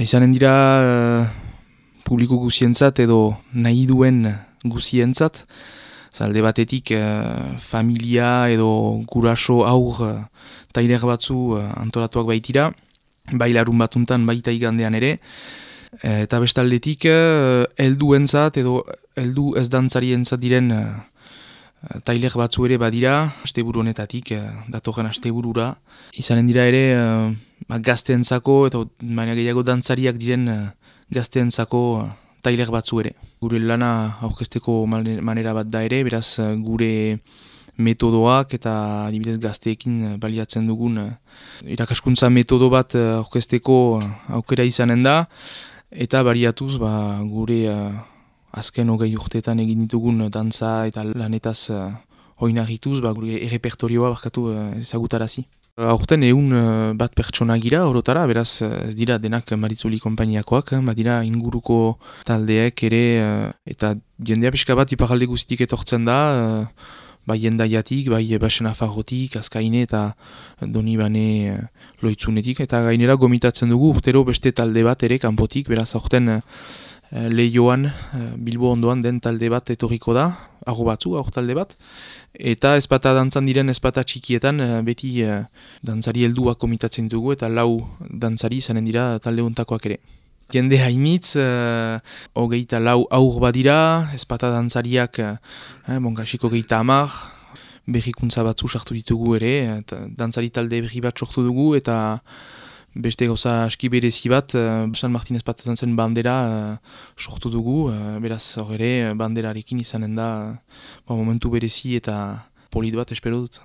Izanen dira uh, publiko guzientzat edo nahi duen guzientzat. Zalde batetik familia edo guraso aur uh, tailer batzu antolatuak baitira. Bailarun batuntan baita igandean ere. Eta bestaldetik, heldu entzat edo heldu ez dantzari entzat diren Eh, tailer batzu ere badira, asteburu honetatik, uh, datorren asteburura. Izanen dira ere uh, gazteentzako eta baina gehiago dantzariak diren uh, gazteentzako tailer batzu ere. Gure lana aurkezteko manera bat da ere, beraz gure metodoak eta adibidez gazteekin baliatzen dugun irakaskuntza metodo bat aurkezteko aukera izanen da eta bariatuz ba, gure azken hogei urteetan egin ditugun dantza eta lanetaz uh, oinagituz, ba, gure errepertorioa barkatu uh, ezagutarazi. Aurten egun bat pertsona gira, orotara, beraz ez dira denak Maritzuli konpainiakoak, bat dira inguruko taldeek ere, eta jendea pixka bat iparalde guztitik etortzen da, bai jendaiatik, bai basen afarrotik, azkaine eta doni bane loitzunetik, eta gainera gomitatzen dugu urtero beste talde bat ere kanpotik, beraz aurten Eh, lehioan, eh, Bilbo ondoan den talde bat etorriko da, ago batzu, ago talde bat, eta ezpata dantzan diren ezpata txikietan eh, beti dantzari helduak komitatzen dugu eta lau dantzari zanen dira talde untakoak ere. Jende hainitz, hogeita lau aur badira, ezpata dantzariak, eh, bonkasiko geita amar, berrikuntza batzu sartu ditugu ere, eta dantzari talde berri bat sortu dugu, eta beste gauza aski berezi bat, uh, San Martinez patatzen zen bandera uh, sortu dugu, uh, beraz hor ere banderarekin izanen da uh, momentu berezi eta polit bat espero dut.